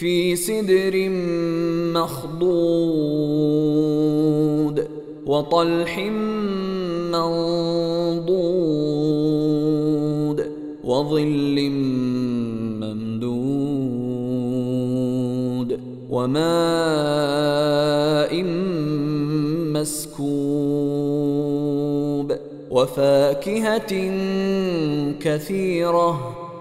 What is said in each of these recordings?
في سدر مخضود وطلح منضود وظل ممدود وماء مسكوب وفاكهة كثيرة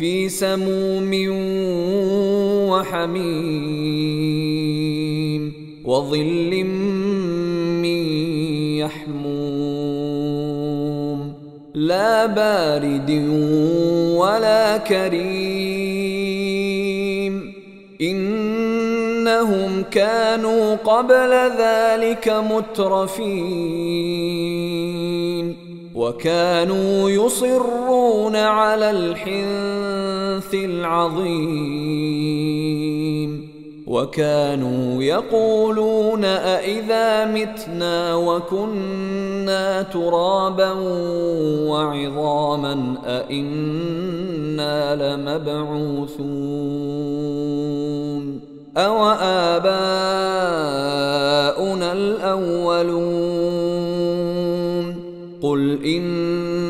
في سموم وحميم وظل من يحموم. لا بارد ولا كريم. إنهم كانوا قبل ذلك مترفين. وكانوا يصرون على الحنث العظيم. وكانوا يقولون أإذا متنا وكنا ترابا وعظاما أإنا لمبعوثون. أو آباؤنا الأولون؟ قل إن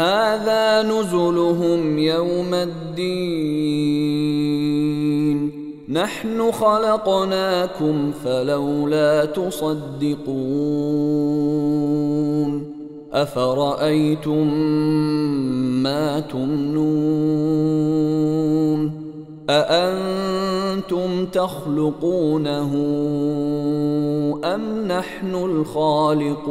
هذا نزلهم يوم الدين. نحن خلقناكم فلولا تصدقون. أفرأيتم ما تمنون؟ أأنتم تخلقونه أم نحن الخالقون؟